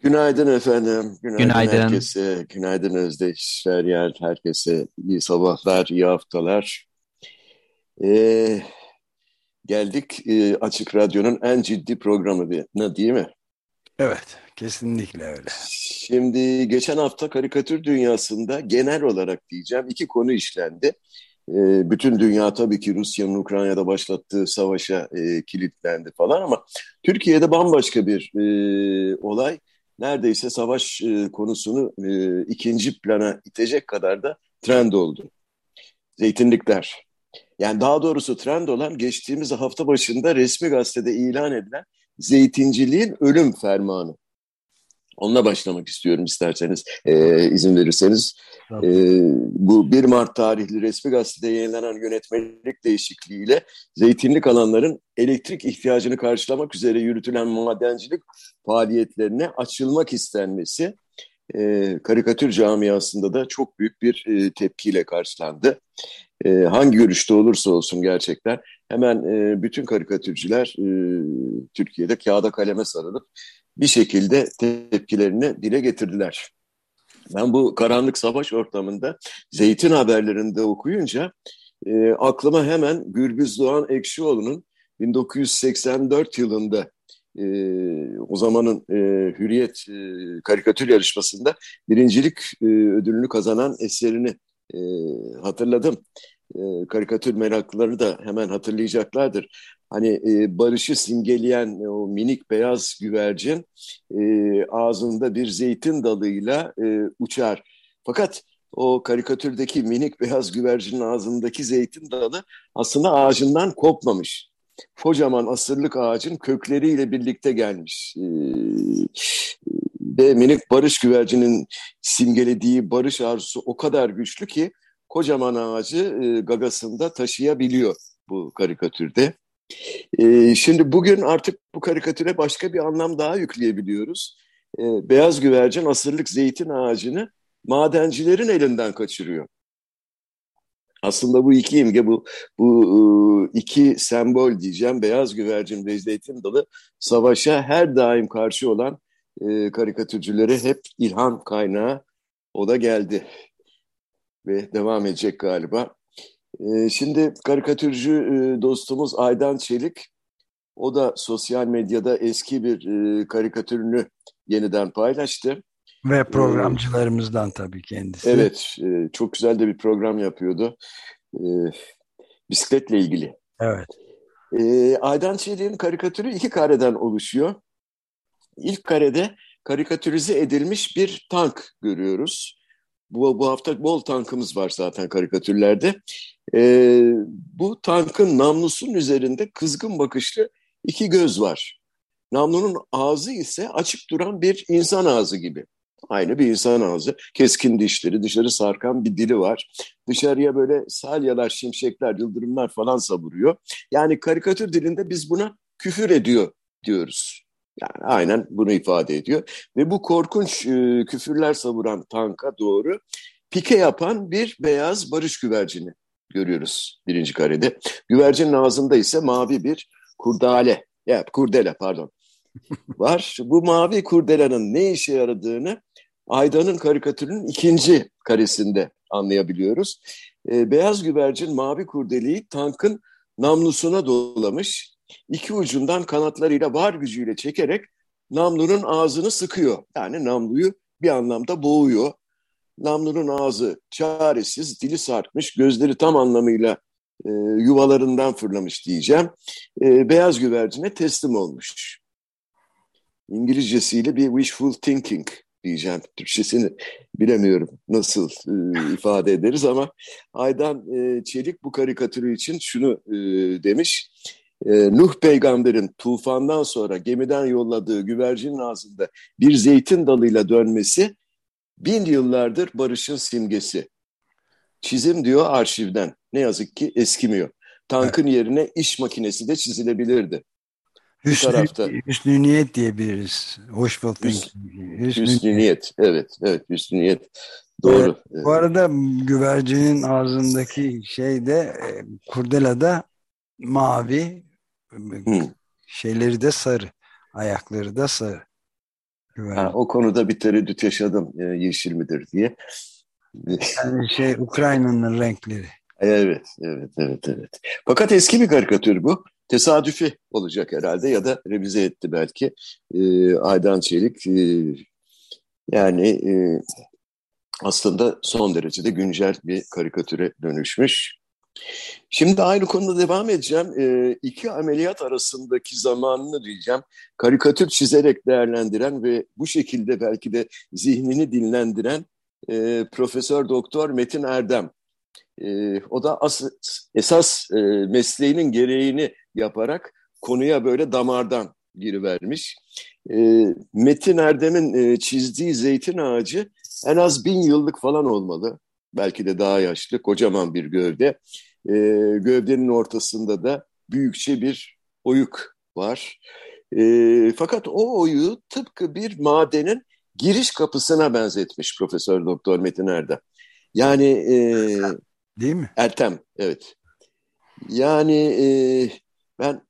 Günaydın efendim. Günaydın, Günaydın. herkese. Günaydın Özdeş, Feryal, herkese. iyi sabahlar, iyi haftalar. Ee, geldik e, Açık Radyo'nun en ciddi programına değil mi? Evet, kesinlikle öyle. Şimdi geçen hafta karikatür dünyasında genel olarak diyeceğim iki konu işlendi. Ee, bütün dünya tabii ki Rusya'nın Ukrayna'da başlattığı savaşa e, kilitlendi falan ama Türkiye'de bambaşka bir e, olay neredeyse savaş e, konusunu e, ikinci plana itecek kadar da trend oldu. Zeytinlikler. Yani daha doğrusu trend olan geçtiğimiz hafta başında resmi gazetede ilan edilen zeytinciliğin ölüm fermanı. Onunla başlamak istiyorum isterseniz, e, izin verirseniz. E, bu 1 Mart tarihli resmi gazetede yayınlanan yönetmelik değişikliğiyle zeytinlik alanların elektrik ihtiyacını karşılamak üzere yürütülen madencilik faaliyetlerine açılmak istenmesi e, karikatür camiasında da çok büyük bir e, tepkiyle karşılandı. E, hangi görüşte olursa olsun gerçekten hemen e, bütün karikatürcüler e, Türkiye'de kağıda kaleme sarılıp bir şekilde tepkilerini dile getirdiler. Ben bu karanlık savaş ortamında zeytin haberlerinde okuyunca e, aklıma hemen Gürbüz Doğan Ekşioğlu'nun 1984 yılında e, o zamanın e, Hürriyet e, karikatür yarışmasında birincilik e, ödülünü kazanan eserini e, hatırladım. E, karikatür meraklıları da hemen hatırlayacaklardır. Hani e, barışı simgeleyen o minik beyaz güvercin e, ağzında bir zeytin dalıyla e, uçar. Fakat o karikatürdeki minik beyaz güvercinin ağzındaki zeytin dalı aslında ağacından kopmamış. Kocaman asırlık ağacın kökleriyle birlikte gelmiş. Ee, ve minik barış güvercinin simgelediği barış arzusu o kadar güçlü ki kocaman ağacı e, gagasında taşıyabiliyor bu karikatürde. E, şimdi bugün artık bu karikatüre başka bir anlam daha yükleyebiliyoruz. E, beyaz güvercin asırlık zeytin ağacını madencilerin elinden kaçırıyor. Aslında bu iki imge, bu, bu iki sembol diyeceğim, beyaz güvercin ve zeytin dalı savaşa her daim karşı olan e, karikatürcülere hep ilham kaynağı o da geldi ve devam edecek galiba. E, şimdi karikatürcü e, dostumuz Aydan Çelik, o da sosyal medyada eski bir e, karikatürünü yeniden paylaştı. Ve programcılarımızdan ee, tabii kendisi. Evet, e, çok güzel de bir program yapıyordu. E, bisikletle ilgili. Evet. Aydan Çelik'in karikatürü iki kareden oluşuyor. İlk karede karikatürize edilmiş bir tank görüyoruz. Bu, bu hafta bol tankımız var zaten karikatürlerde. E, bu tankın namlusunun üzerinde kızgın bakışlı iki göz var. Namlunun ağzı ise açık duran bir insan ağzı gibi. Aynı bir insan ağzı. Keskin dişleri, dışarı sarkan bir dili var. Dışarıya böyle salyalar, şimşekler, yıldırımlar falan savuruyor. Yani karikatür dilinde biz buna küfür ediyor diyoruz. Yani aynen bunu ifade ediyor. Ve bu korkunç e, küfürler savuran tanka doğru pike yapan bir beyaz barış güvercini görüyoruz birinci karede. Güvercinin ağzında ise mavi bir kurdale, ya kurdele pardon var. Bu mavi kurdelanın ne işe yaradığını Aydan'ın karikatürünün ikinci karesinde anlayabiliyoruz. E, beyaz güvercin mavi kurdeliği tankın namlusuna dolamış. İki ucundan kanatlarıyla var gücüyle çekerek namlunun ağzını sıkıyor. Yani namluyu bir anlamda boğuyor. Namlunun ağzı çaresiz, dili sarkmış, gözleri tam anlamıyla e, yuvalarından fırlamış diyeceğim. E, beyaz güvercine teslim olmuş. İngilizcesiyle bir wishful thinking diyeceğim. Türkçesini bilemiyorum nasıl e, ifade ederiz ama Aydan e, Çelik bu karikatürü için şunu e, demiş. E, Nuh peygamberin tufandan sonra gemiden yolladığı güvercinin ağzında bir zeytin dalıyla dönmesi bin yıllardır barışın simgesi. Çizim diyor arşivden. Ne yazık ki eskimiyor. Tankın evet. yerine iş makinesi de çizilebilirdi. Hüsnü, tarafta. Hüsnü niyet diyebiliriz. Wishful thinking. Hüsnü, hüsnü niyet. Evet, evet hüsnü niyet. Doğru. Evet, bu arada güvercinin ağzındaki şey de e, kurdelada mavi hmm. şeyleri de sarı. Ayakları da sarı. Ha, o konuda bir tereddüt yaşadım e, yeşil midir diye. Yani şey Ukrayna'nın renkleri. Evet, evet, evet, evet. Fakat eski bir karikatür bu. Tesadüfi olacak herhalde ya da revize etti belki. E, Aydan Çelik e, yani e, aslında son derecede güncel bir karikatüre dönüşmüş. Şimdi aynı konuda devam edeceğim. E, iki ameliyat arasındaki zamanını diyeceğim. Karikatür çizerek değerlendiren ve bu şekilde belki de zihnini dinlendiren e, Profesör Doktor Metin Erdem. E, o da as, esas e, mesleğinin gereğini yaparak konuya böyle damardan girivermiş. E, Metin Erdem'in e, çizdiği zeytin ağacı en az bin yıllık falan olmalı. Belki de daha yaşlı, kocaman bir gövde. E, gövdenin ortasında da büyükçe bir oyuk var. E, fakat o oyu tıpkı bir madenin giriş kapısına benzetmiş Profesör Doktor Metin Erdem. Yani e, değil mi? Ertem, evet. Yani e, ben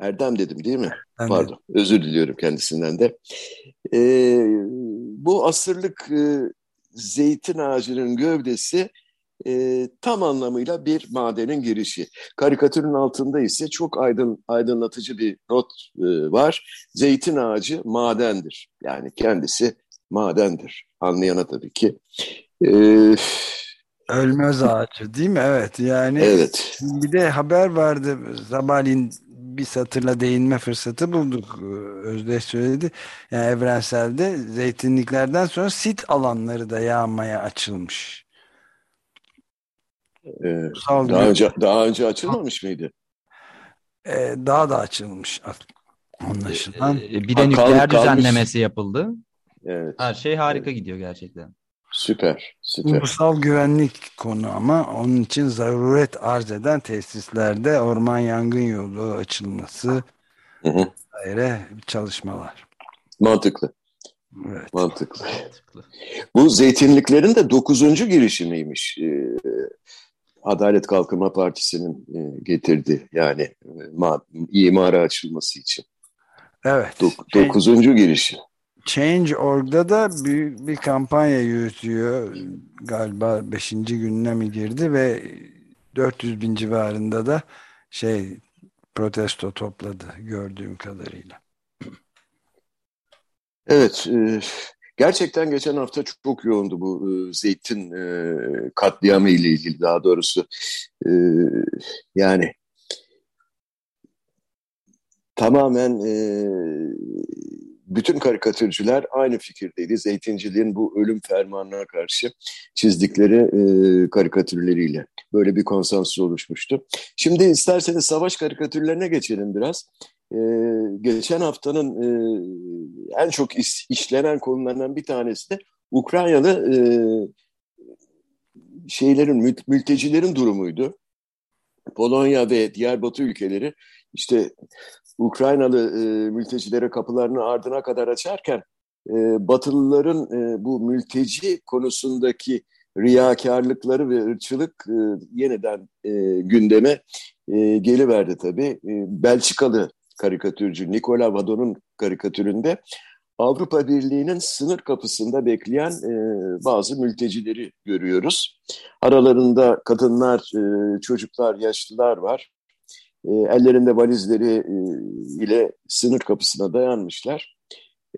Erdem dedim değil mi? Ben Pardon, özür diliyorum kendisinden de. E, bu asırlık e, zeytin ağacının gövdesi e, tam anlamıyla bir madenin girişi. Karikatürün altında ise çok aydın, aydınlatıcı bir not e, var. Zeytin ağacı madendir. Yani kendisi madendir. Anlayana tabii ki. E, Ölmez ağacı değil mi? Evet yani evet. bir de haber vardı sabahleyin bir satırla değinme fırsatı bulduk. Özdeş söyledi. Yani evrenselde zeytinliklerden sonra sit alanları da yağmaya açılmış. Ee, daha önce daha önce açılmamış mıydı? Ee, daha da açılmış anlaşılan. Ee, bir de nükleer düzenlemesi yapıldı. Evet. Her şey harika evet. gidiyor gerçekten. Süper, süper. Ulusal güvenlik konu ama onun için zaruret arz eden tesislerde orman yangın yolu açılması hı çalışmalar. Mantıklı. Evet. Mantıklı. Mantıklı. Bu zeytinliklerin de dokuzuncu girişimiymiş. Ee, Adalet Kalkınma Partisi'nin e, getirdi yani e, ma imara açılması için. Evet. Dok dokuzuncu girişim. Change.org'da da büyük bir kampanya yürütüyor. Galiba 5. gününe mi girdi ve 400 bin civarında da şey protesto topladı gördüğüm kadarıyla. Evet, e, gerçekten geçen hafta çok, yoğundu bu e, zeytin e, katliamı ile ilgili daha doğrusu. E, yani tamamen e, bütün karikatürcüler aynı fikirdeydi. Zeytinciliğin bu ölüm fermanına karşı çizdikleri e, karikatürleriyle. Böyle bir konsensus oluşmuştu. Şimdi isterseniz savaş karikatürlerine geçelim biraz. E, geçen haftanın e, en çok iş, işlenen konularından bir tanesi de Ukraynalı e, şeylerin, mültecilerin durumuydu. Polonya ve diğer Batı ülkeleri işte Ukraynalı e, mültecilere kapılarını ardına kadar açarken e, Batılıların e, bu mülteci konusundaki riyakarlıkları ve ırkçılık e, yeniden e, gündeme e, geliverdi tabii. E, Belçikalı karikatürcü Nikola Vadon'un karikatüründe Avrupa Birliği'nin sınır kapısında bekleyen e, bazı mültecileri görüyoruz. Aralarında kadınlar, e, çocuklar, yaşlılar var e, ellerinde valizleri e, ile sınır kapısına dayanmışlar.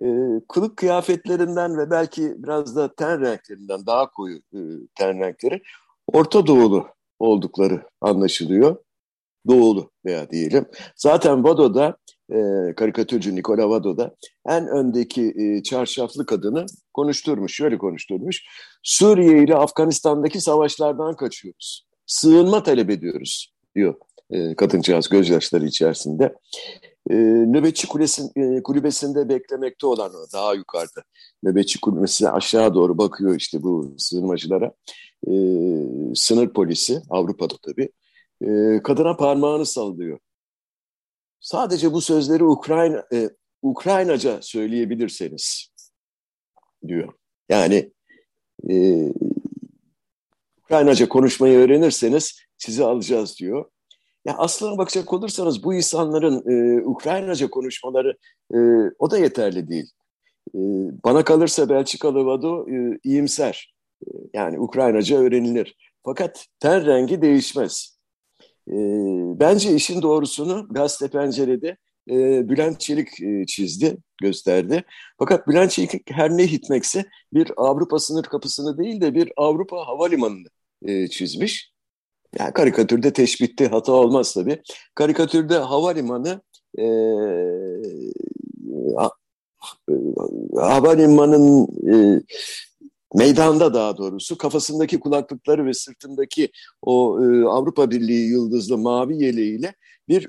E, kılık kıyafetlerinden ve belki biraz da ten renklerinden daha koyu e, ten renkleri Orta Doğulu oldukları anlaşılıyor. Doğulu veya diyelim. Zaten Vado'da e, karikatürcü Nikola Vado'da en öndeki e, çarşaflı kadını konuşturmuş, şöyle konuşturmuş. Suriye ile Afganistan'daki savaşlardan kaçıyoruz. Sığınma talep ediyoruz diyor e, kadıncağız gözyaşları içerisinde. E, nöbetçi kulesin, e, kulübesinde beklemekte olan o daha yukarıda. Nöbetçi kulübesi aşağı doğru bakıyor işte bu sığınmacılara. e, sınır polisi Avrupa'da tabii e, kadına parmağını sallıyor. Sadece bu sözleri Ukrayna e, Ukraynaca söyleyebilirseniz diyor. Yani e, Ukraynaca konuşmayı öğrenirseniz sizi alacağız diyor. Ya aslına bakacak olursanız bu insanların e, Ukraynaca konuşmaları e, o da yeterli değil. E, bana kalırsa Belçikalı Vado e, iyimser. E, yani Ukraynaca öğrenilir. Fakat ten rengi değişmez. E, bence işin doğrusunu Gazete Pencere'de e, Bülent Çelik e, çizdi, gösterdi. Fakat Bülent Çelik her ne hitmekse bir Avrupa sınır kapısını değil de bir Avrupa havalimanını e, çizmiş. Yani karikatürde teşbitte hata olmaz tabii. Karikatürde havalimanı e, havalimanın e, meydanda daha doğrusu kafasındaki kulaklıkları ve sırtındaki o e, Avrupa Birliği yıldızlı mavi yeleğiyle bir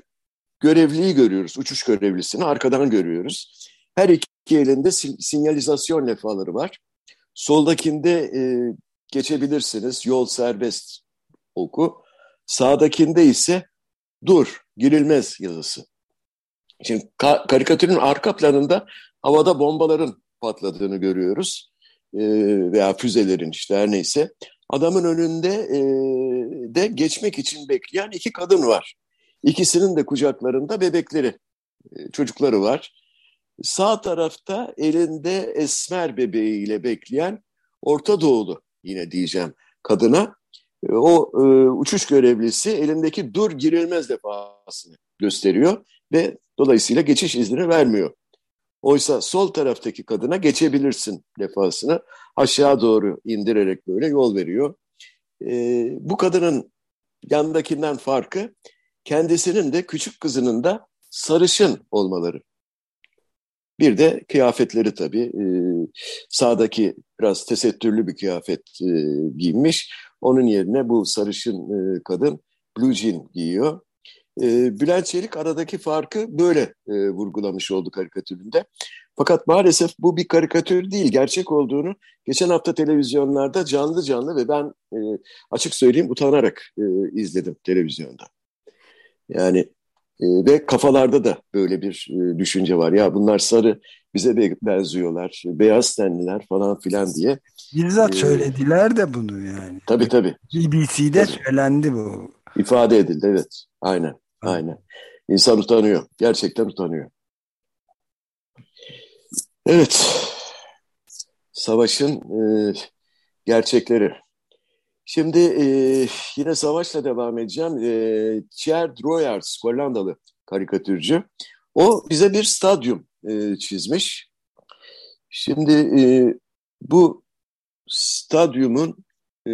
görevliyi görüyoruz. Uçuş görevlisini arkadan görüyoruz. Her iki elinde sinyalizasyon levhaları var. Soldakinde e, geçebilirsiniz, yol serbest oku. Sağdakinde ise dur, girilmez yazısı. Şimdi ka karikatürün arka planında havada bombaların patladığını görüyoruz. E, veya füzelerin işte her neyse. Adamın önünde e, de geçmek için bekleyen iki kadın var. İkisinin de kucaklarında bebekleri, e, çocukları var. Sağ tarafta elinde esmer bebeğiyle bekleyen Orta Doğulu yine diyeceğim kadına o e, uçuş görevlisi elindeki dur girilmez defasını gösteriyor ve dolayısıyla geçiş izni vermiyor. Oysa sol taraftaki kadına geçebilirsin defasını aşağı doğru indirerek böyle yol veriyor. E, bu kadının yandakinden farkı kendisinin de küçük kızının da sarışın olmaları. Bir de kıyafetleri tabii. E, sağdaki biraz tesettürlü bir kıyafet e, giymiş. Onun yerine bu sarışın e, kadın blue jean giyiyor. E, Bülent Çelik aradaki farkı böyle e, vurgulamış oldu karikatüründe. Fakat maalesef bu bir karikatür değil, gerçek olduğunu geçen hafta televizyonlarda canlı canlı ve ben e, açık söyleyeyim utanarak e, izledim televizyonda. Yani e, ve kafalarda da böyle bir e, düşünce var. Ya bunlar sarı bize benziyorlar, beyaz tenliler falan filan diye. Bizzat ee, söylediler de bunu yani. Tabii tabii. BBC'de tabii. söylendi bu. İfade edildi evet. Aynen. Aynen. İnsan utanıyor. Gerçekten utanıyor. Evet. Savaşın e, gerçekleri. Şimdi e, yine savaşla devam edeceğim. E, Thierry Droyards, Hollandalı karikatürcü. O bize bir stadyum e, çizmiş. Şimdi e, bu stadyumun e,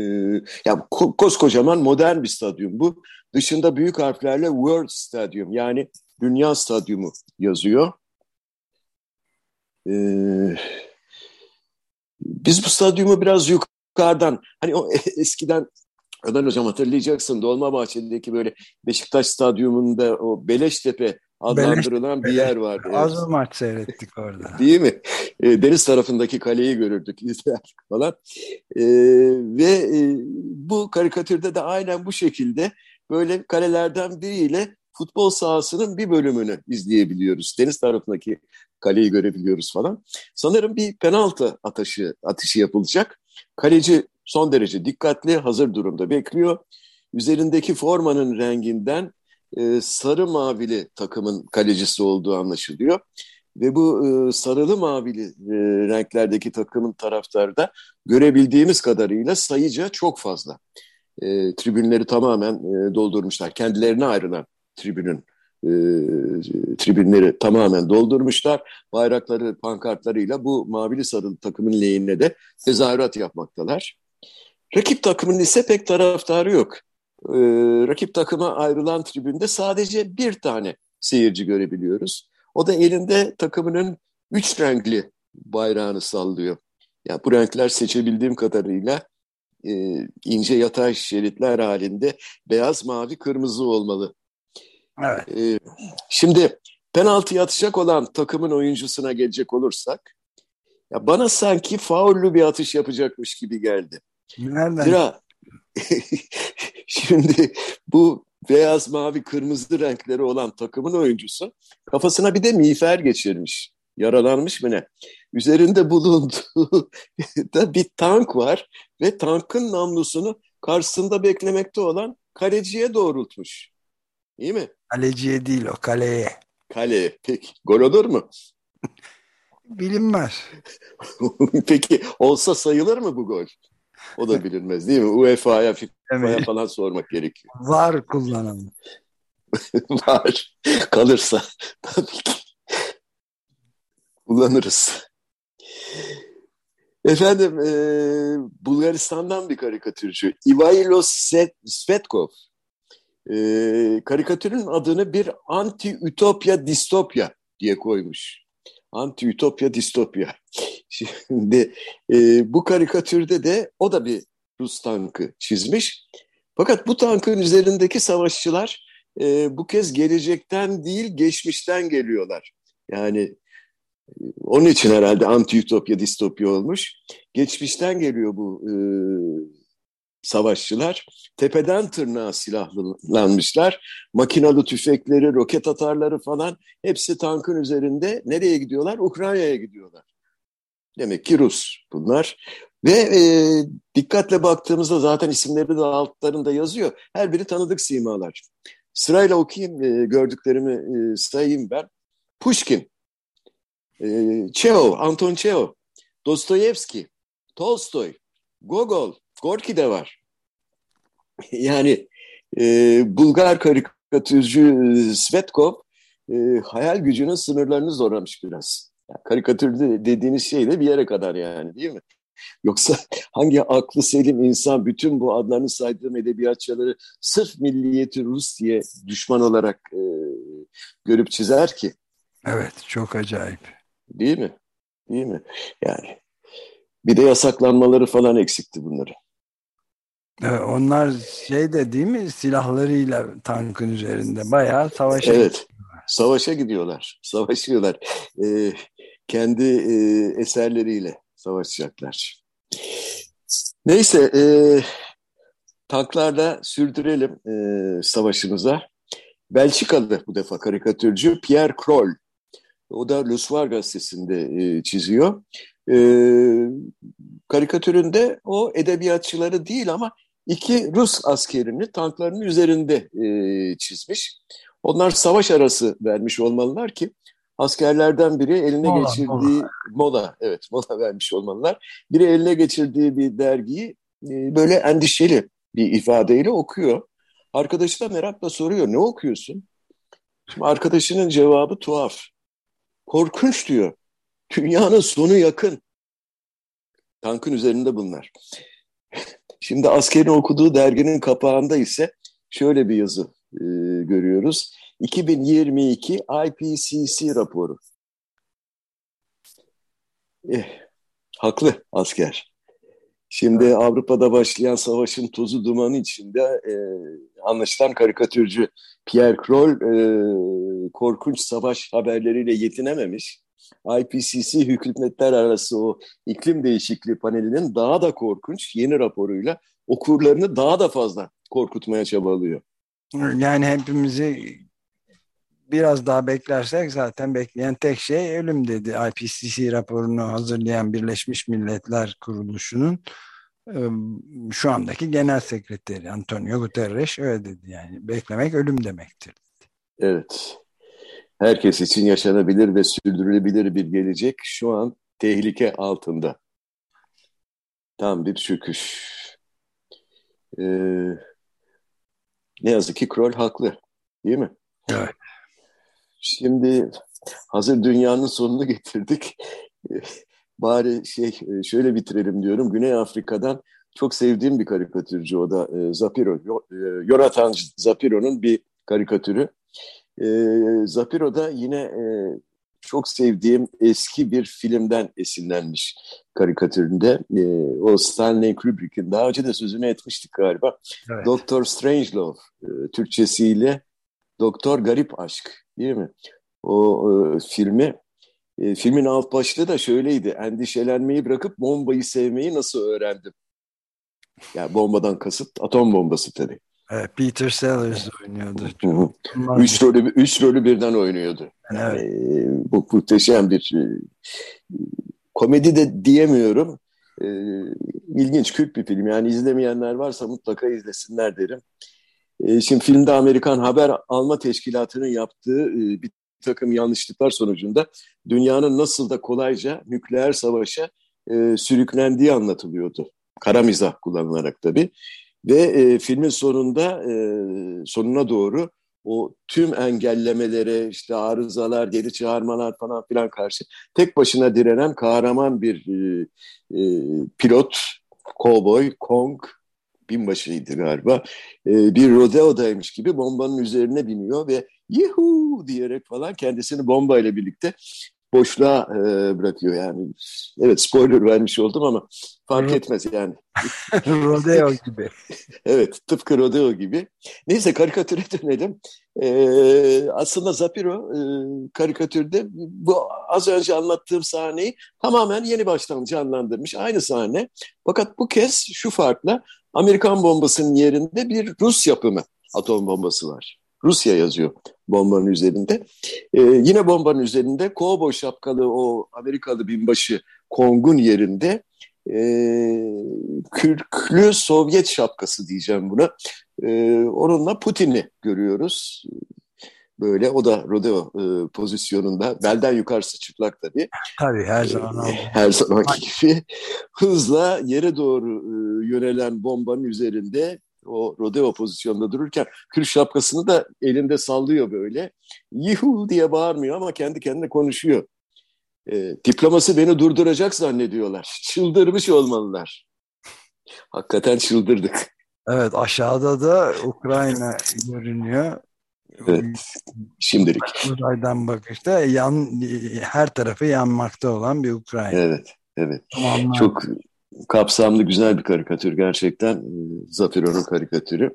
ya ko koskocaman modern bir stadyum bu. Dışında büyük harflerle World Stadium yani Dünya Stadyumu yazıyor. E, biz bu stadyumu biraz yukarıdan hani o eskiden Öden Hocam hatırlayacaksın Dolmabahçe'deki böyle Beşiktaş Stadyumunda o Beleştepe adlandırılan bir yer vardı. Az evet. maç seyrettik orada. Değil mi? E, deniz tarafındaki kaleyi görürdük, izlerdik falan. E, ve e, bu karikatürde de aynen bu şekilde böyle kalelerden biriyle futbol sahasının bir bölümünü izleyebiliyoruz. Deniz tarafındaki kaleyi görebiliyoruz falan. Sanırım bir penaltı atışı, atışı yapılacak. Kaleci son derece dikkatli, hazır durumda bekliyor. Üzerindeki formanın renginden e, sarı mavili takımın kalecisi olduğu anlaşılıyor. Ve bu e, sarılı mavili e, renklerdeki takımın taraftarı da görebildiğimiz kadarıyla sayıca çok fazla. E, tribünleri tamamen e, doldurmuşlar. Kendilerine ayrılan tribünün e, tribünleri tamamen doldurmuşlar. Bayrakları, pankartlarıyla bu mavili sarılı takımın lehine de tezahürat yapmaktalar. Rakip takımın ise pek taraftarı yok. Ee, rakip takıma ayrılan tribünde sadece bir tane seyirci görebiliyoruz. O da elinde takımının üç renkli bayrağını sallıyor. Yani bu renkler seçebildiğim kadarıyla e, ince yatay şeritler halinde beyaz, mavi, kırmızı olmalı. Evet. E, şimdi penaltı atacak olan takımın oyuncusuna gelecek olursak, ya bana sanki faullü bir atış yapacakmış gibi geldi. Nereden? Zira Şimdi bu beyaz, mavi, kırmızı renkleri olan takımın oyuncusu kafasına bir de miğfer geçirmiş. Yaralanmış mı ne? Üzerinde bulunduğu da bir tank var ve tankın namlusunu karşısında beklemekte olan kaleciye doğrultmuş. İyi mi? Kaleciye değil o kaleye. Kaleye. Peki. Gol olur mu? Bilinmez. Peki olsa sayılır mı bu gol? O da bilinmez değil mi? UEFA'ya, FIFA'ya falan sormak gerekiyor. Var kullanalım. Var. Kalırsa tabii ki kullanırız. Efendim e, Bulgaristan'dan bir karikatürcü Ivailo Svetkov e, karikatürün adını bir anti-ütopya distopya diye koymuş. Anti-ütopya distopya. Şimdi e, bu karikatürde de o da bir Rus tankı çizmiş. Fakat bu tankın üzerindeki savaşçılar e, bu kez gelecekten değil geçmişten geliyorlar. Yani onun için herhalde anti-ütopya distopya olmuş. Geçmişten geliyor bu e, savaşçılar. Tepeden tırnağa silahlanmışlar. Makinalı tüfekleri, roket atarları falan hepsi tankın üzerinde. Nereye gidiyorlar? Ukrayna'ya gidiyorlar. Demek ki Rus bunlar. Ve e, dikkatle baktığımızda zaten isimleri de altlarında yazıyor. Her biri tanıdık simalar. Sırayla okuyayım e, gördüklerimi e, sayayım ben. Pushkin, e, Çehov, Anton Çehov, Dostoyevski, Tolstoy, Gogol, Gorki de var. yani e, Bulgar karikatürcü Svetkov e, hayal gücünün sınırlarını zorlamış biraz. Yani karikatür dediğiniz şey de bir yere kadar yani değil mi? Yoksa hangi aklı selim insan bütün bu adlarını saydığım edebiyatçıları sırf milliyeti Rus diye düşman olarak e, görüp çizer ki? Evet, çok acayip. Değil mi? Değil mi? Yani bir de yasaklanmaları falan eksikti bunları. Evet, onlar şey de değil mi silahlarıyla tankın üzerinde bayağı savaşa Evet. Savaşa gidiyorlar. Savaşıyorlar. Ee, kendi e, eserleriyle savaşacaklar. Neyse e, tanklarla sürdürelim e, savaşımıza. Belçikalı bu defa karikatürcü Pierre Kroll. O da Lusvar gazetesinde e, çiziyor. E, karikatüründe o edebiyatçıları değil ama iki Rus askerini tankların üzerinde e, çizmiş. Onlar savaş arası vermiş olmalılar ki askerlerden biri eline mola, geçirdiği mola. mola evet mola vermiş olmalılar. Biri eline geçirdiği bir dergiyi e, böyle endişeli bir ifadeyle okuyor. Arkadaşı da merakla soruyor ne okuyorsun? Şimdi arkadaşının cevabı tuhaf. Korkunç diyor. Dünyanın sonu yakın. Tankın üzerinde bunlar. Şimdi askerin okuduğu derginin kapağında ise şöyle bir yazı e, görüyoruz. 2022 IPCC raporu. Eh, haklı asker. Şimdi Avrupa'da başlayan savaşın tozu dumanı içinde e, anlaşılan karikatürcü Pierre Kroll e, korkunç savaş haberleriyle yetinememiş. IPCC hükümetler arası o iklim değişikliği panelinin daha da korkunç yeni raporuyla okurlarını daha da fazla korkutmaya çabalıyor. Yani hepimizi biraz daha beklersek zaten bekleyen tek şey ölüm dedi. IPCC raporunu hazırlayan Birleşmiş Milletler Kuruluşu'nun şu andaki genel sekreteri Antonio Guterres öyle dedi yani beklemek ölüm demektir. Evet. Herkes için yaşanabilir ve sürdürülebilir bir gelecek şu an tehlike altında. Tam bir çöküş. Ee, ne yazık ki Kroll haklı. Değil mi? Evet. Şimdi hazır dünyanın sonunu getirdik. Bari şey şöyle bitirelim diyorum. Güney Afrika'dan çok sevdiğim bir karikatürcü o da e, Zapiro. E, Jonathan Zapiro'nun bir karikatürü. E, Zapiro da yine e, çok sevdiğim eski bir filmden esinlenmiş karikatüründe. E, o Stanley Kubrick'in daha önce de sözünü etmiştik galiba. Evet. Doktor Strangelove e, Türkçesiyle Doktor Garip Aşk değil mi? O e, filmi e, filmin alt başlığı da şöyleydi. Endişelenmeyi bırakıp bombayı sevmeyi nasıl öğrendim? Yani bombadan kasıt atom bombası tabii. Evet, Peter Sellers oynuyordu. üç rolü, üç rolü birden oynuyordu. Evet. Yani, bu muhteşem bir e, komedi de diyemiyorum. E, ilginç, kült bir film. Yani izlemeyenler varsa mutlaka izlesinler derim. E, şimdi filmde Amerikan Haber Alma Teşkilatı'nın yaptığı e, bir takım yanlışlıklar sonucunda dünyanın nasıl da kolayca nükleer savaşa e, sürüklendiği anlatılıyordu. Kara mizah kullanılarak tabii. Ve e, filmin sonunda e, sonuna doğru o tüm engellemelere, işte arızalar, geri çağırmalar falan filan karşı tek başına direnen kahraman bir e, e, pilot, cowboy, Kong, binbaşıydı galiba, e, bir rodeodaymış gibi bombanın üzerine biniyor ve yuhu diyerek falan kendisini bombayla birlikte boşluğa e, bırakıyor yani. Evet spoiler vermiş oldum ama fark etmez yani. rodeo gibi. evet tıpkı rodeo gibi. Neyse karikatüre dönelim. Ee, aslında Zapiro e, karikatürde bu az önce anlattığım sahneyi tamamen yeni baştan canlandırmış. Aynı sahne. Fakat bu kez şu farkla Amerikan bombasının yerinde bir Rus yapımı atom bombası var. Rusya yazıyor bombanın üzerinde. Ee, yine bombanın üzerinde kovboy şapkalı o Amerikalı binbaşı Kong'un yerinde e, kürklü Sovyet şapkası diyeceğim buna. E, onunla Putin'i görüyoruz. Böyle o da rodeo e, pozisyonunda. Belden yukarısı çıplak tabii. Tabii her zaman oldu. Her zamanki gibi hızla yere doğru e, yönelen bombanın üzerinde o rodeo pozisyonda dururken kür şapkasını da elinde sallıyor böyle. Yuhu diye bağırmıyor ama kendi kendine konuşuyor. E, diploması beni durduracak zannediyorlar. Çıldırmış olmalılar. Hakikaten çıldırdık. Evet aşağıda da Ukrayna görünüyor. Evet, şimdilik. Uzaydan bakışta yan, her tarafı yanmakta olan bir Ukrayna. Evet, evet. Tamamlar. Çok kapsamlı güzel bir karikatür gerçekten. E, Zafiro'nun karikatürü.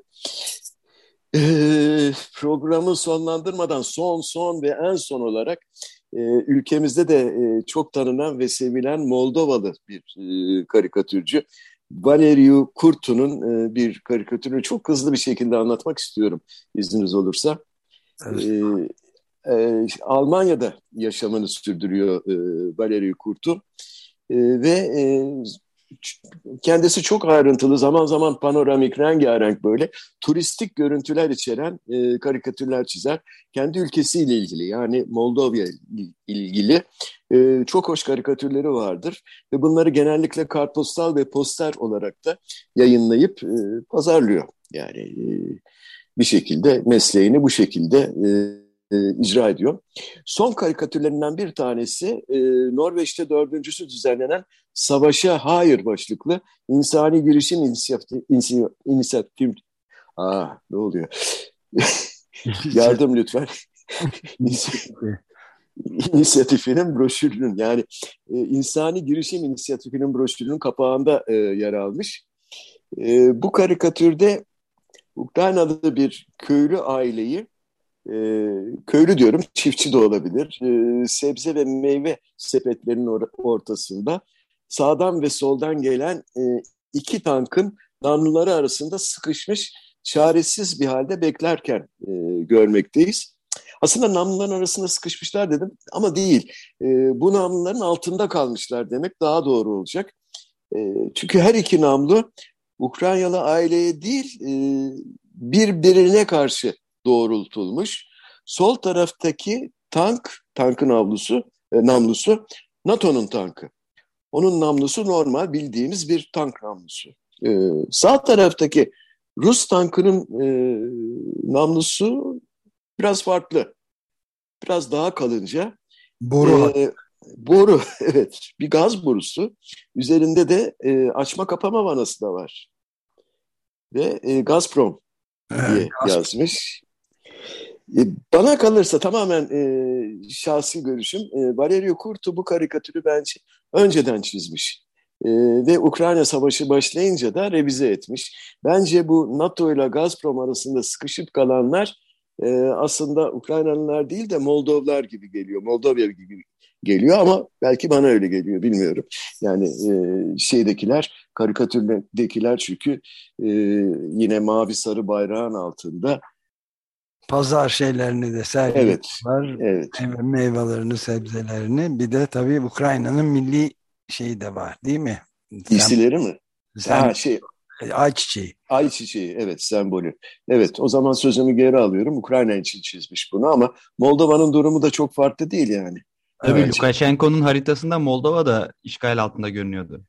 Ee, programı sonlandırmadan son son ve en son olarak e, ülkemizde de e, çok tanınan ve sevilen Moldovalı bir e, karikatürcü Valeriu Kurtu'nun e, bir karikatürünü çok hızlı bir şekilde anlatmak istiyorum izniniz olursa. Evet. E, e, Almanya'da yaşamını sürdürüyor e, Valeriu Kurtu e, ve e, kendisi çok ayrıntılı zaman zaman panoramik rengarenk böyle turistik görüntüler içeren e, karikatürler çizer. Kendi ülkesiyle ilgili yani Moldova ilgili e, çok hoş karikatürleri vardır. Ve bunları genellikle kartpostal ve poster olarak da yayınlayıp e, pazarlıyor. Yani e, bir şekilde mesleğini bu şekilde e, e, icra ediyor. Son karikatürlerinden bir tanesi e, Norveç'te dördüncüsü düzenlenen Savaşa Hayır başlıklı insani girişim inisiyatif, inisiyatif Aa, ne oluyor? Yardım lütfen. inisiyatifinin broşürünün yani e, insani girişim inisiyatifinin broşürünün kapağında e, yer almış. E, bu karikatürde Ukraynalı bir köylü aileyi e, köylü diyorum, çiftçi de olabilir. E, sebze ve meyve sepetlerinin or ortasında sağdan ve soldan gelen e, iki tankın namluları arasında sıkışmış, çaresiz bir halde beklerken e, görmekteyiz. Aslında namluların arasında sıkışmışlar dedim ama değil. E, bu namluların altında kalmışlar demek daha doğru olacak. E, çünkü her iki namlu Ukraynalı aileye değil e, birbirine karşı doğrultulmuş. Sol taraftaki tank, tankın avlusu, e, namlusu NATO'nun tankı. Onun namlusu normal bildiğimiz bir tank namlusu. E, sağ taraftaki Rus tankının e, namlusu biraz farklı. Biraz daha kalınca. Boru. E, boru, evet. Bir gaz borusu. Üzerinde de e, açma kapama vanası da var. Ve e, Gazprom diye evet, yazmış. E, bana kalırsa tamamen e, şahsi görüşüm. E, Valerio Curto bu karikatürü bence önceden çizmiş. E, ve Ukrayna Savaşı başlayınca da revize etmiş. Bence bu NATO ile Gazprom arasında sıkışıp kalanlar e, aslında Ukraynalılar değil de Moldovlar gibi geliyor. Moldova gibi geliyor ama belki bana öyle geliyor bilmiyorum. Yani e, şeydekiler karikatürdekiler çünkü e, yine mavi sarı bayrağın altında pazar şeylerini de sergiliyorlar. Evet, evet. Meyvelerini, sebzelerini. Bir de tabii Ukrayna'nın milli şeyi de var değil mi? Giysileri mi? Sen, ha, şey, ay çiçeği. Ay çiçeği evet sembolü. Evet o zaman sözümü geri alıyorum. Ukrayna için çizmiş bunu ama Moldova'nın durumu da çok farklı değil yani. Tabii evet. Lukashenko'nun haritasında Moldova da işgal altında görünüyordu.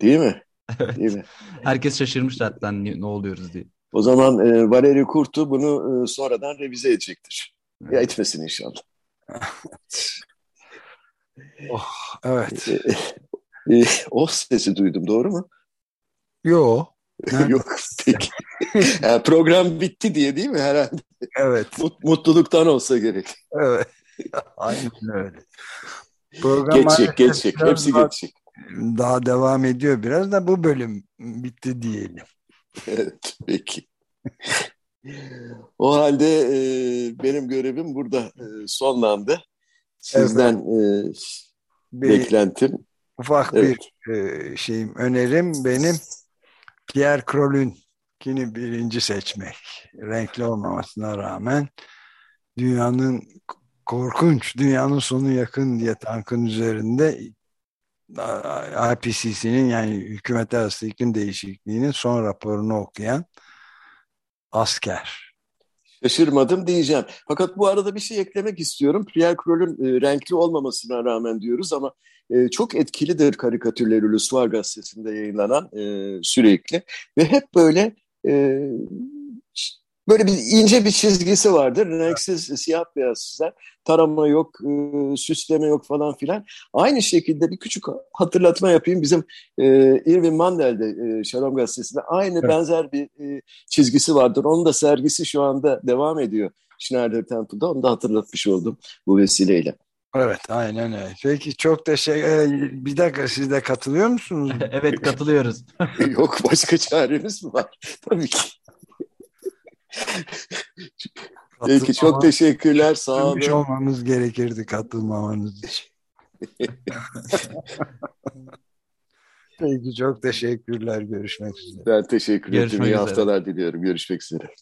Değil mi? evet. Değil mi? Herkes şaşırmış zaten ne oluyoruz diye. O zaman e, Valeri Kurtu bunu e, sonradan revize edecektir. Evet. Ya etmesin inşallah. oh, evet. E, e, e, oh sesi duydum doğru mu? Yok. Yok peki. yani program bitti diye değil mi herhalde? Evet. Mut, mutluluktan olsa gerek. Evet. Aynen öyle. Program geçecek, geçecek. Hepsi daha, geçecek. Daha devam ediyor biraz da bu bölüm bitti diyelim. Evet, peki. o halde e, benim görevim burada e, sonlandı. Sizden evet. e, beklentim. Ufak evet. bir e, şeyim, önerim benim Pierre Crol'ünkini birinci seçmek. Renkli olmamasına rağmen dünyanın korkunç, dünyanın sonu yakın diye tankın üzerinde IPCC'nin yani hükümet arası iklim değişikliğinin son raporunu okuyan asker. Şaşırmadım diyeceğim. Fakat bu arada bir şey eklemek istiyorum. Pierre Crol'ün e, renkli olmamasına rağmen diyoruz ama e, çok etkilidir karikatürleri Lusvar gazetesinde yayınlanan e, sürekli. Ve hep böyle e, böyle bir ince bir çizgisi vardır. Renksiz, siyah beyaz çizer. Tarama yok, e, süsleme yok falan filan. Aynı şekilde bir küçük hatırlatma yapayım. Bizim e, Irving Mandel'de e, Şalom Gazetesi'nde aynı evet. benzer bir e, çizgisi vardır. Onun da sergisi şu anda devam ediyor. Schneider Temple'da. Onu da hatırlatmış oldum bu vesileyle. Evet aynen öyle. Peki çok teşekkür e, Bir dakika siz de katılıyor musunuz? evet katılıyoruz. Yok başka çaremiz mi var? Tabii ki. Peki çok teşekkürler. Sağ olun. olmamız gerekirdi katılmamanız için. Peki çok teşekkürler. Görüşmek üzere. Ben teşekkür ederim. İyi haftalar diliyorum. Görüşmek üzere.